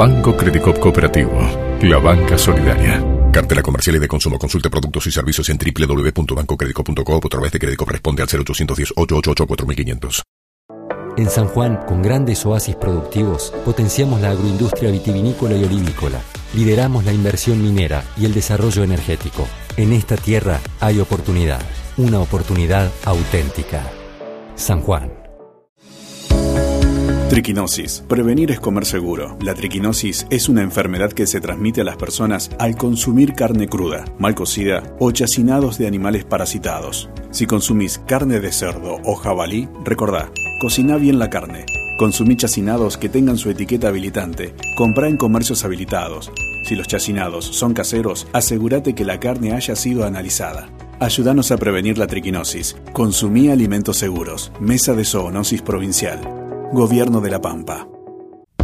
Banco Credicop Cooperativo, la banca solidaria. Cartela comercial y de consumo. Consulte productos y servicios en www.bancocredico.com o a través de crédito responde al 0810 888 4500. En San Juan, con grandes oasis productivos, potenciamos la agroindustria vitivinícola y olivícola. Lideramos la inversión minera y el desarrollo energético. En esta tierra hay oportunidad, una oportunidad auténtica. San Juan. Triquinosis. Prevenir es comer seguro. La triquinosis es una enfermedad que se transmite a las personas al consumir carne cruda, mal cocida o chacinados de animales parasitados. Si consumís carne de cerdo o jabalí, recordá, cocina bien la carne. Consumí chacinados que tengan su etiqueta habilitante. Comprá en comercios habilitados. Si los chacinados son caseros, asegúrate que la carne haya sido analizada. Ayúdanos a prevenir la triquinosis. Consumí alimentos seguros. Mesa de Zoonosis Provincial. Gobierno de la Pampa.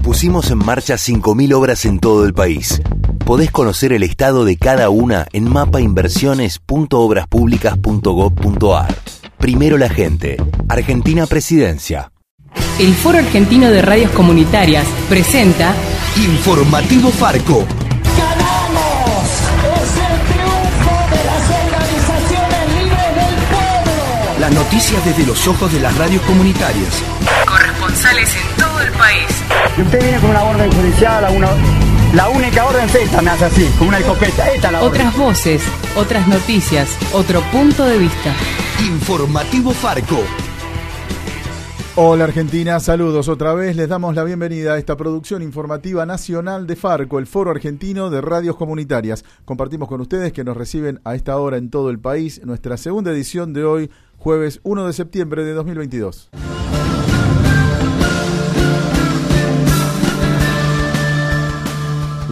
Pusimos en marcha 5.000 obras en todo el país. Podés conocer el estado de cada una en mapainversiones.obraspublicas.gov.ar. Primero la gente. Argentina Presidencia. El Foro Argentino de Radios Comunitarias presenta Informativo Farco. ¡Ganamos! ¡Es el triunfo de las organizaciones libres del pueblo! Las noticias desde los ojos de las radios comunitarias corresponsales en todo el país. Y usted viene con una orden judicial, una, la única orden es esta, me hace así, con una escopeta. Esta la otras voces, otras noticias, otro punto de vista. Informativo Farco. Hola Argentina, saludos otra vez. Les damos la bienvenida a esta producción informativa nacional de Farco, el Foro Argentino de Radios Comunitarias. Compartimos con ustedes que nos reciben a esta hora en todo el país nuestra segunda edición de hoy, jueves 1 de septiembre de 2022.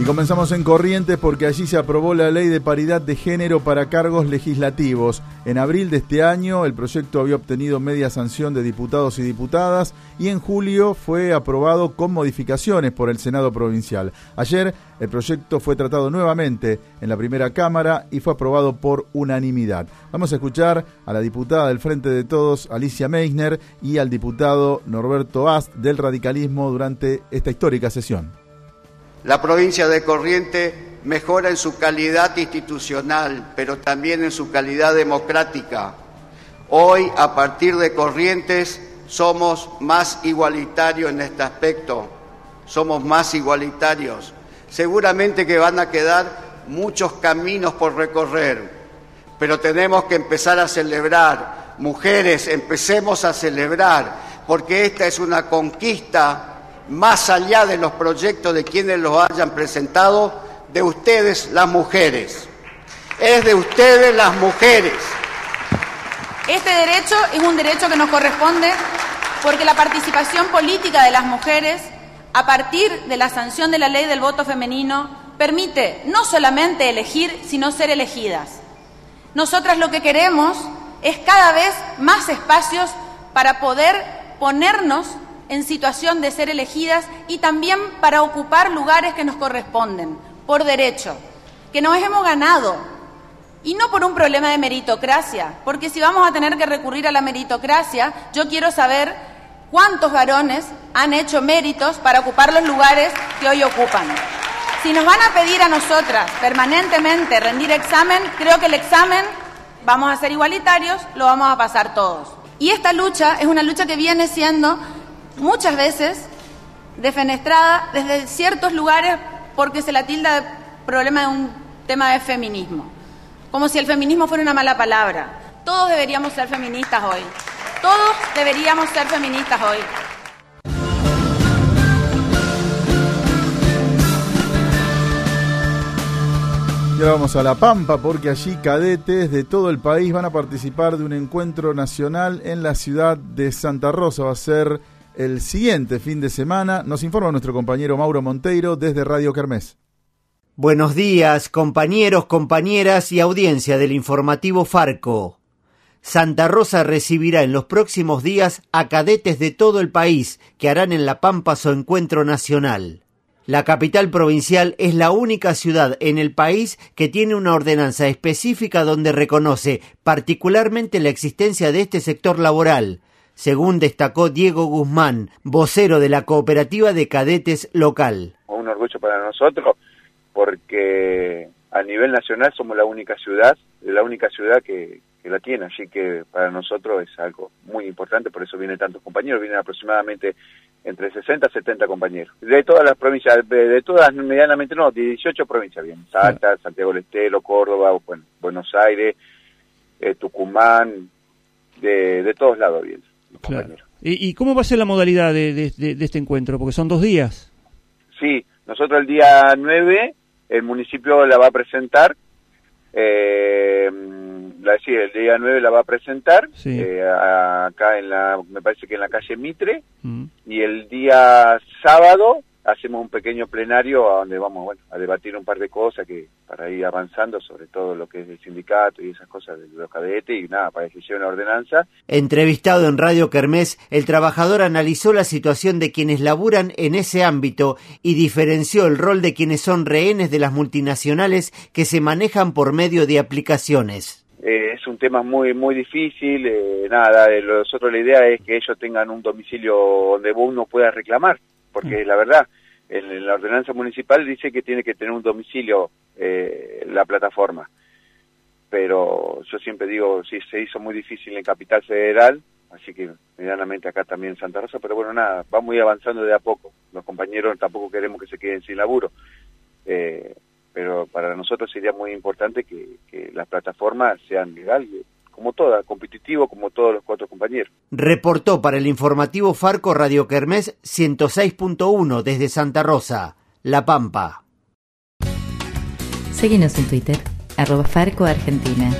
Comenzamos en Corrientes porque allí se aprobó la ley de paridad de género para cargos legislativos. En abril de este año el proyecto había obtenido media sanción de diputados y diputadas y en julio fue aprobado con modificaciones por el Senado Provincial. Ayer el proyecto fue tratado nuevamente en la primera Cámara y fue aprobado por unanimidad. Vamos a escuchar a la diputada del Frente de Todos, Alicia Meisner, y al diputado Norberto Ast del radicalismo durante esta histórica sesión. La provincia de Corrientes mejora en su calidad institucional, pero también en su calidad democrática. Hoy, a partir de Corrientes, somos más igualitarios en este aspecto, somos más igualitarios. Seguramente que van a quedar muchos caminos por recorrer, pero tenemos que empezar a celebrar. Mujeres, empecemos a celebrar, porque esta es una conquista más allá de los proyectos de quienes los hayan presentado, de ustedes las mujeres. Es de ustedes las mujeres. Este derecho es un derecho que nos corresponde porque la participación política de las mujeres, a partir de la sanción de la ley del voto femenino, permite no solamente elegir, sino ser elegidas. Nosotras lo que queremos es cada vez más espacios para poder ponernos en situación de ser elegidas y también para ocupar lugares que nos corresponden, por derecho, que nos hemos ganado. Y no por un problema de meritocracia, porque si vamos a tener que recurrir a la meritocracia, yo quiero saber cuántos varones han hecho méritos para ocupar los lugares que hoy ocupan. Si nos van a pedir a nosotras permanentemente rendir examen, creo que el examen, vamos a ser igualitarios, lo vamos a pasar todos. Y esta lucha es una lucha que viene siendo muchas veces defenestrada desde ciertos lugares porque se la tilda de problema de un tema de feminismo. Como si el feminismo fuera una mala palabra. Todos deberíamos ser feministas hoy. Todos deberíamos ser feministas hoy. Y ahora vamos a La Pampa porque allí cadetes de todo el país van a participar de un encuentro nacional en la ciudad de Santa Rosa. Va a ser el siguiente fin de semana. Nos informa nuestro compañero Mauro Monteiro desde Radio Kermés. Buenos días, compañeros, compañeras y audiencia del informativo Farco. Santa Rosa recibirá en los próximos días a cadetes de todo el país que harán en La Pampa su encuentro nacional. La capital provincial es la única ciudad en el país que tiene una ordenanza específica donde reconoce particularmente la existencia de este sector laboral, según destacó Diego Guzmán, vocero de la cooperativa de cadetes local. Un orgullo para nosotros porque a nivel nacional somos la única ciudad, la única ciudad que, la tiene, así que para nosotros es algo muy importante, por eso vienen tantos compañeros, vienen aproximadamente entre 60 y 70 compañeros, de todas las provincias, de todas medianamente no, de 18 provincias vienen, Salta, Santiago del Estero, Córdoba, bueno, Buenos Aires, eh, Tucumán, de, todos lados compañeros. ¿Y, cómo va a ser la modalidad de, de este encuentro? Porque son dos días. Sí, nosotros el día 9 el municipio la va a presentar, eh, la, sí, el día 9 la va a presentar, eh, acá en la, me parece que en la calle Mitre, mm. y el día sábado hacemos un pequeño plenario a donde vamos bueno, a debatir un par de cosas que para ir avanzando sobre todo lo que es el sindicato y esas cosas de los cadetes y nada, para que se una ordenanza. Entrevistado en Radio Kermés, el trabajador analizó la situación de quienes laburan en ese ámbito y diferenció el rol de quienes son rehenes de las multinacionales que se manejan por medio de aplicaciones. Eh, es un tema muy muy difícil, eh, nada, eh, nosotros la idea es que ellos tengan un domicilio donde uno pueda reclamar porque la verdad, en la ordenanza municipal dice que tiene que tener un domicilio eh, la plataforma, pero yo siempre digo, sí, se hizo muy difícil en Capital Federal, así que medianamente acá también en Santa Rosa, pero bueno, nada, va muy avanzando de a poco, los compañeros tampoco queremos que se queden sin laburo, eh, pero para nosotros sería muy importante que las plataformas sean legales como toda, competitivo como todos los cuatro compañeros. Reportó para el informativo Farco Radio Kermés 106.1 desde Santa Rosa, La Pampa. Seguimos en Twitter, arroba Farco Argentina.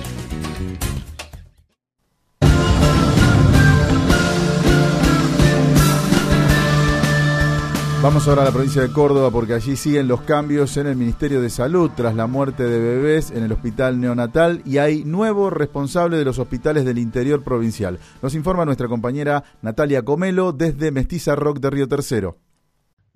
Vamos ahora a la provincia de Córdoba porque allí siguen los cambios en el Ministerio de Salud tras la muerte de bebés en el hospital neonatal y hay nuevo responsable de los hospitales del interior provincial. Nos informa nuestra compañera Natalia Comelo desde Mestiza Rock de Río Tercero.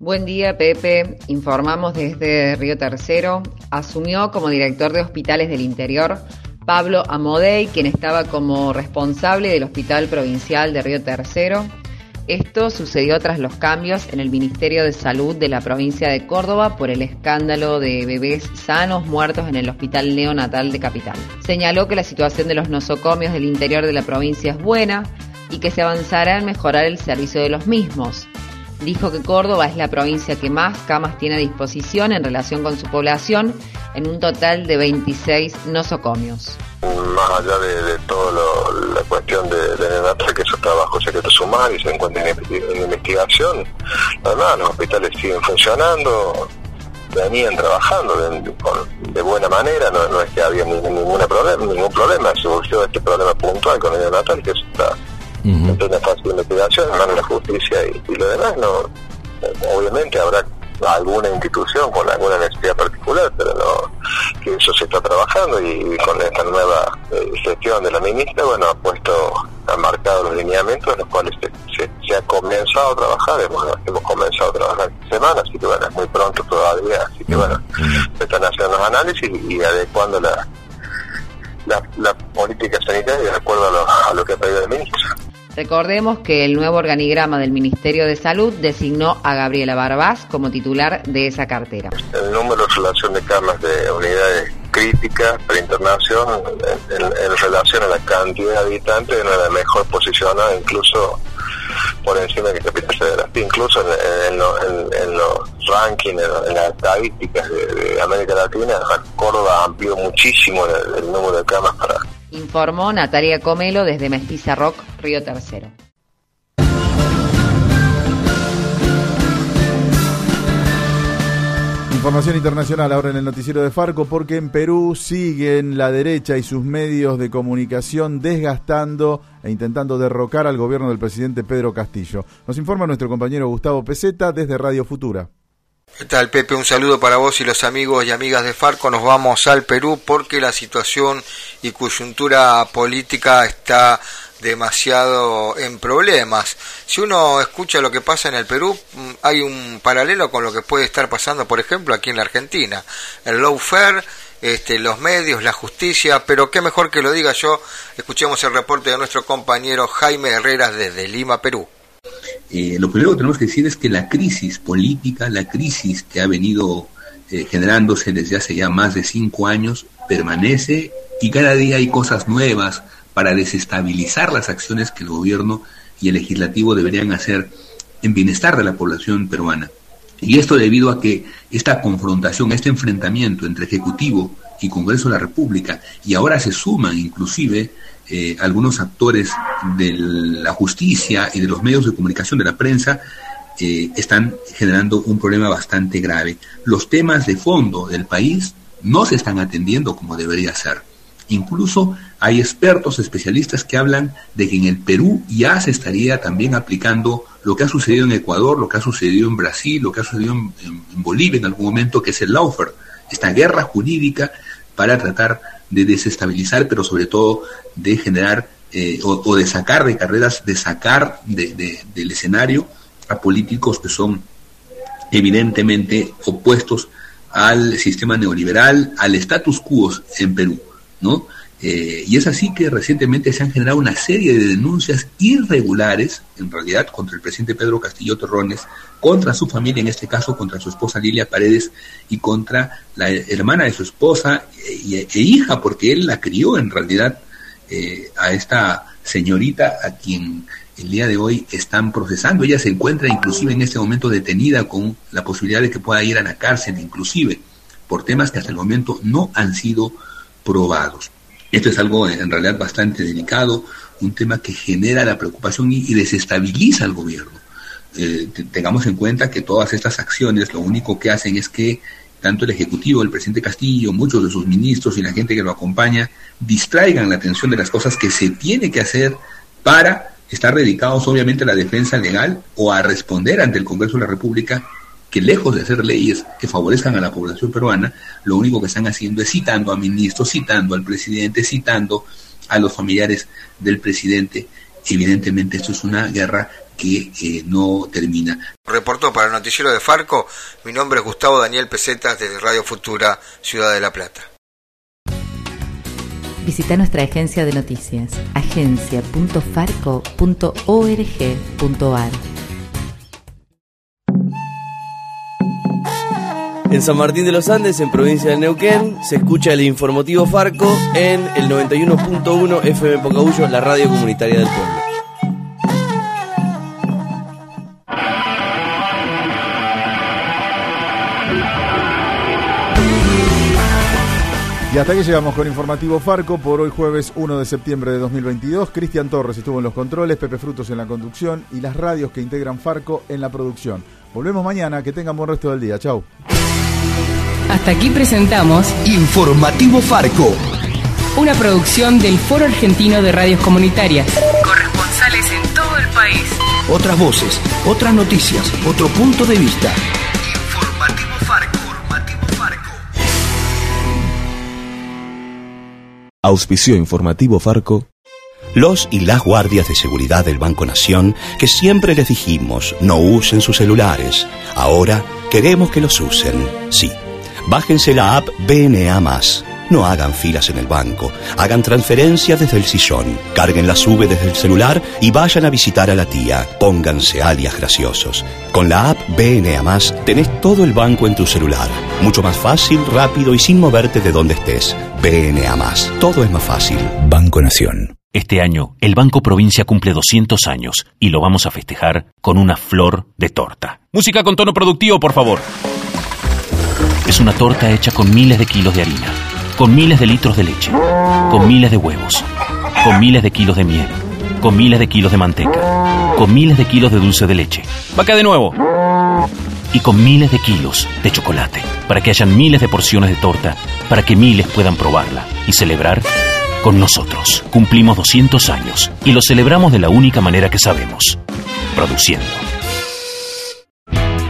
Buen día, Pepe. Informamos desde Río Tercero. Asumió como director de hospitales del interior Pablo Amodei, quien estaba como responsable del Hospital Provincial de Río Tercero esto sucedió tras los cambios en el Ministerio de Salud de la provincia de Córdoba por el escándalo de bebés sanos muertos en el Hospital Neonatal de Capital. Señaló que la situación de los nosocomios del interior de la provincia es buena y que se avanzará en mejorar el servicio de los mismos. Dijo que Córdoba es la provincia que más camas tiene a disposición en relación con su población, en un total de 26 nosocomios. Más allá de, toda la cuestión de, de que es trabajo secreto sumario y se encuentra en, investigación, nada, los hospitales siguen funcionando, venían trabajando de, buena manera, no, es que había ningún problema, ningún problema, surgió este problema puntual con el neonatal que está en plena fase de investigación, manos de la justicia y, y lo demás, no obviamente habrá alguna institución con alguna necesidad particular, pero no, que eso se está trabajando y con esta nueva eh, gestión de la ministra, bueno, ha puesto, ha marcado los lineamientos en los cuales se, ha comenzado a trabajar, hemos, hemos comenzado a trabajar esta semana, así que bueno, es muy pronto todavía, así que bueno, se están haciendo los análisis y, adecuando la, la, política sanitaria de acuerdo a lo, a lo que ha pedido el ministro. Recordemos que el nuevo organigrama del Ministerio de Salud designó a Gabriela Barbás como titular de esa cartera. El número de relación de camas de unidades críticas para internación en, relación a la cantidad de habitantes es la mejor posicionada incluso por encima de Capital Federal. Incluso en, los rankings, en, las estadísticas de, América Latina, Córdoba amplió muchísimo el número de camas para informó Natalia Comelo desde Mestiza Rock, Río Tercero. Información internacional ahora en el noticiero de Farco porque en Perú siguen la derecha y sus medios de comunicación desgastando e intentando derrocar al gobierno del presidente Pedro Castillo. Nos informa nuestro compañero Gustavo Peseta desde Radio Futura. ¿Qué tal, Pepe? Un saludo para vos y los amigos y amigas de Farco. Nos vamos al Perú porque la situación y coyuntura política está demasiado en problemas. Si uno escucha lo que pasa en el Perú, mm, hay un paralelo con lo que puede estar pasando, por ejemplo, aquí en la Argentina. El lawfare, este, los medios, la justicia, pero qué mejor que lo diga yo. Escuchemos el reporte de nuestro compañero Jaime Herreras desde Lima, Perú. Eh, lo primero que tenemos que decir es que la crisis política, la crisis que ha venido eh, generándose desde hace ya más de cinco años, permanece y cada día hay cosas nuevas para desestabilizar las acciones que el gobierno y el legislativo deberían hacer en bienestar de la población peruana. Y esto debido a que esta confrontación, este enfrentamiento entre Ejecutivo y Congreso de la República, y ahora se suman inclusive eh, algunos actores de la justicia y de los medios de comunicación de la prensa, eh, están generando un problema bastante grave. Los temas de fondo del país no se están atendiendo como debería ser. Incluso hay expertos, especialistas que hablan de que en el Perú ya se estaría también aplicando lo que ha sucedido en Ecuador, lo que ha sucedido en Brasil, lo que ha sucedido en, Bolivia en algún momento, que es el lawfare, esta guerra jurídica para tratar de desestabilizar, pero sobre todo de generar eh, o, de sacar de carreras, de sacar del escenario a políticos que son evidentemente opuestos al sistema neoliberal, al status quo en Perú. ¿no? Eh, y es así que recientemente se han generado una serie de denuncias irregulares, en realidad, contra el presidente Pedro Castillo Torrones, contra su familia, en este caso contra su esposa Lilia Paredes y contra la hermana de su esposa e, e hija, porque él la crió en realidad eh, a esta señorita a quien el día de hoy están procesando. Ella se encuentra inclusive en este momento detenida con la posibilidad de que pueda ir a la cárcel, inclusive por temas que hasta el momento no han sido probados. Esto es algo en realidad bastante delicado, un tema que genera la preocupación y, desestabiliza al gobierno. Eh, tengamos en cuenta que todas estas acciones lo único que hacen es que tanto el Ejecutivo, el presidente Castillo, muchos de sus ministros y la gente que lo acompaña distraigan la atención de las cosas que se tiene que hacer para estar dedicados obviamente a la defensa legal o a responder ante el Congreso de la República que lejos de hacer leyes que favorezcan a la población peruana, lo único que están haciendo es citando a ministros, citando al presidente, citando a los familiares del presidente. Evidentemente esto es una guerra que eh, no termina. Reportó para el noticiero de Farco, mi nombre es Gustavo Daniel Pesetas desde Radio Futura, Ciudad de la Plata. Visita nuestra agencia de noticias, agencia.farco.org.ar. En San Martín de los Andes, en provincia de Neuquén, se escucha el informativo Farco en el 91.1 FM Pocahuyo, la radio comunitaria del pueblo. Hasta aquí llegamos con Informativo Farco por hoy jueves 1 de septiembre de 2022. Cristian Torres estuvo en los controles, Pepe Frutos en la conducción y las radios que integran Farco en la producción. Volvemos mañana, que tengan buen resto del día. Chau. Hasta aquí presentamos Informativo Farco. Una producción del Foro Argentino de Radios Comunitarias. Corresponsales en todo el país. Otras voces, otras noticias, otro punto de vista. Auspicio Informativo Farco los y las guardias de seguridad del Banco Nación, que siempre les dijimos no usen sus celulares, ahora queremos que los usen. Sí, bájense la app BNA. No hagan filas en el banco, hagan transferencias desde el sillón, carguen la sube desde el celular y vayan a visitar a la tía. Pónganse alias graciosos. Con la app BNA tenés todo el banco en tu celular. Mucho más fácil, rápido y sin moverte de donde estés. BNA Todo es más fácil. Banco Nación. Este año, el Banco Provincia cumple 200 años y lo vamos a festejar con una flor de torta. Música con tono productivo, por favor. Es una torta hecha con miles de kilos de harina, con miles de litros de leche, con miles de huevos, con miles de kilos de miel, con miles de kilos de manteca, con miles de kilos de dulce de leche. Vaca de nuevo. Y con miles de kilos de chocolate, para que hayan miles de porciones de torta, para que miles puedan probarla y celebrar con nosotros. Cumplimos 200 años y lo celebramos de la única manera que sabemos, produciendo.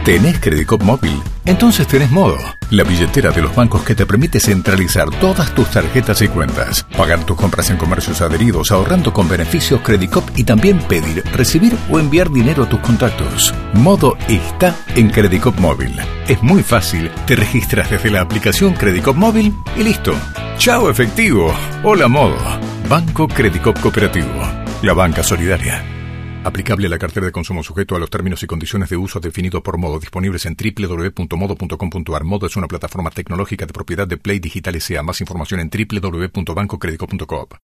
¿Tenés Credicop móvil? Entonces tenés Modo, la billetera de los bancos que te permite centralizar todas tus tarjetas y cuentas, pagar tus compras en comercios adheridos, ahorrando con beneficios Credicop y también pedir, recibir o enviar dinero a tus contactos. Modo está en Credicop móvil. Es muy fácil, te registras desde la aplicación Credicop móvil y listo. Chao efectivo. Hola Modo. Banco Credicop Cooperativo. La banca solidaria. Aplicable a la cartera de consumo sujeto a los términos y condiciones de uso definidos por modo disponibles en www.modo.com.ar. Modo es una plataforma tecnológica de propiedad de Play Digital S.A. Más información en www.bancocredico.com.